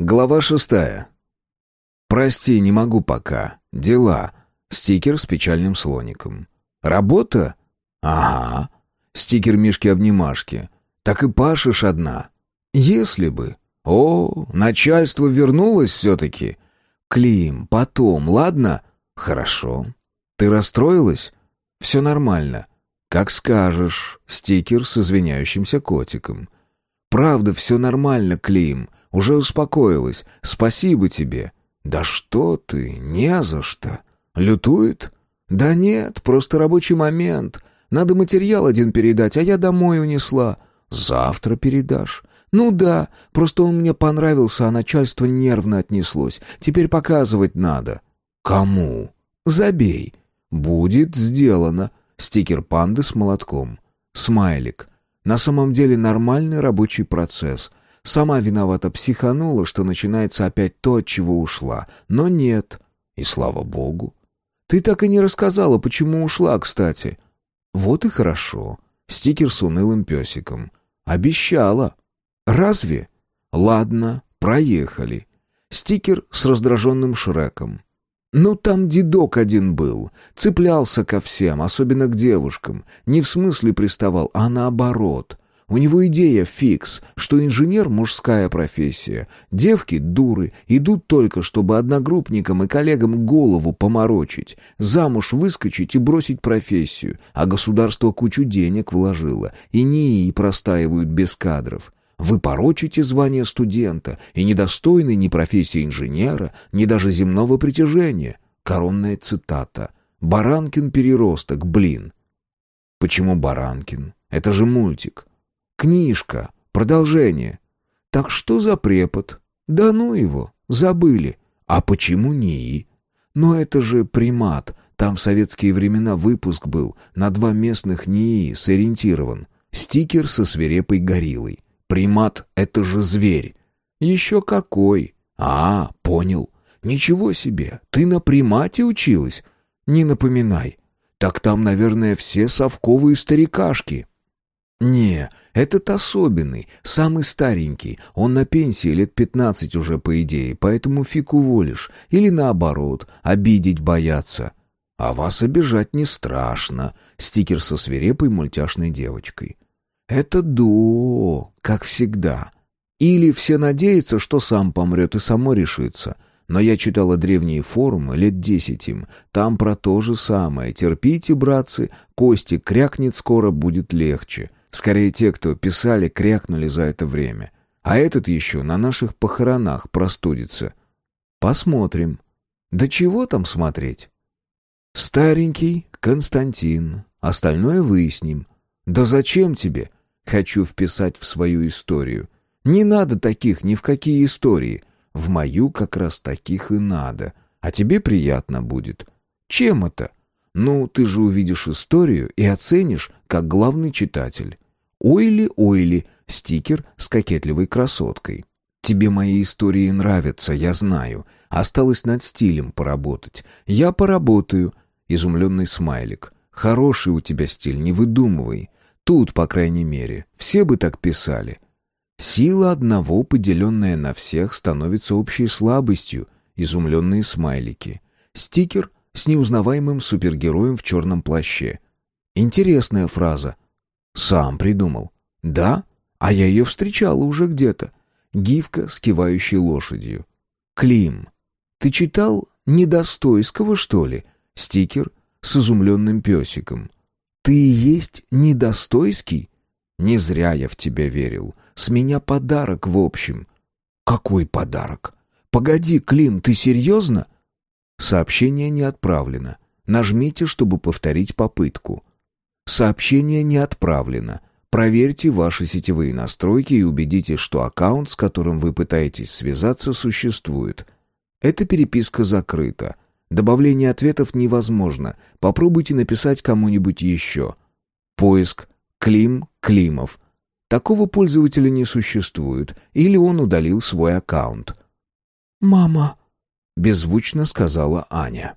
Глава шестая. «Прости, не могу пока. Дела». Стикер с печальным слоником. «Работа?» «Ага». Стикер Мишки-обнимашки. «Так и пашешь одна». «Если бы». «О, начальство вернулось все-таки». «Клим, потом, ладно?» «Хорошо». «Ты расстроилась?» «Все нормально». «Как скажешь». Стикер с извиняющимся котиком. «Правда, все нормально, Клим. Уже успокоилась. Спасибо тебе. Да что ты, не за что. Лютует? Да нет, просто рабочий момент. Надо материал один передать, а я домой унесла. Завтра передашь. Ну да, просто он мне понравился, а начальство нервно отнеслось. Теперь показывать надо. Кому? Забей. Будет сделано. Стикер панды с молотком. Смайлик. На самом деле нормальный рабочий процесс. Сама виновата психанула, что начинается опять то, от чего ушла. Но нет. И слава богу. Ты так и не рассказала, почему ушла, кстати. Вот и хорошо. Стикер с унылым песиком. Обещала. Разве? Ладно, проехали. Стикер с раздраженным Шреком. Ну, там дедок один был. Цеплялся ко всем, особенно к девушкам. Не в смысле приставал, а наоборот. У него идея фикс, что инженер — мужская профессия. Девки — дуры, идут только, чтобы одногруппникам и коллегам голову поморочить, замуж выскочить и бросить профессию, а государство кучу денег вложило, и НИИ простаивают без кадров. Вы порочите звание студента и недостойны ни профессии инженера, ни даже земного притяжения. Коронная цитата. «Баранкин переросток, блин». Почему Баранкин? Это же мультик. Книжка, продолжение. Так что за препод? Да ну его, забыли. А почему НИИ? Но это же примат. Там в советские времена выпуск был, на два местных НИИ сориентирован. Стикер со свирепой гориллой. Примат — это же зверь. Еще какой. А, понял. Ничего себе, ты на примате училась? Не напоминай. Так там, наверное, все совковые старикашки. «Не, этот особенный, самый старенький. Он на пенсии лет пятнадцать уже, по идее, поэтому фиг уволишь. Или наоборот, обидеть боятся. А вас обижать не страшно». Стикер со свирепой мультяшной девочкой. «Это до, как всегда. Или все надеются, что сам помрет и само решится». Но я читала древние форумы, лет десять им. Там про то же самое. Терпите, братцы, Костик крякнет, скоро будет легче. Скорее, те, кто писали, крякнули за это время. А этот еще на наших похоронах простудится. Посмотрим. Да чего там смотреть? Старенький Константин. Остальное выясним. Да зачем тебе? Хочу вписать в свою историю. Не надо таких ни в какие истории. В мою как раз таких и надо. А тебе приятно будет. Чем это? Ну, ты же увидишь историю и оценишь, как главный читатель. Ойли-ойли, стикер с кокетливой красоткой. Тебе мои истории нравятся, я знаю. Осталось над стилем поработать. Я поработаю. Изумленный смайлик. Хороший у тебя стиль, не выдумывай. Тут, по крайней мере, все бы так писали. Сила одного, поделенная на всех, становится общей слабостью. Изумленные смайлики. Стикер с неузнаваемым супергероем в черном плаще. Интересная фраза. Сам придумал. Да? А я ее встречала уже где-то. Гифка с кивающей лошадью. Клим. Ты читал Недостойского, что ли? Стикер с изумленным песиком. Ты и есть Недостойский? Не зря я в тебя верил. С меня подарок в общем. Какой подарок? Погоди, Клим, ты серьезно? Сообщение не отправлено. Нажмите, чтобы повторить попытку. Сообщение не отправлено. Проверьте ваши сетевые настройки и убедитесь, что аккаунт, с которым вы пытаетесь связаться, существует. Эта переписка закрыта. Добавление ответов невозможно. Попробуйте написать кому-нибудь еще. Поиск Клим Климов. Такого пользователя не существует, или он удалил свой аккаунт. «Мама», беззвучно сказала Аня.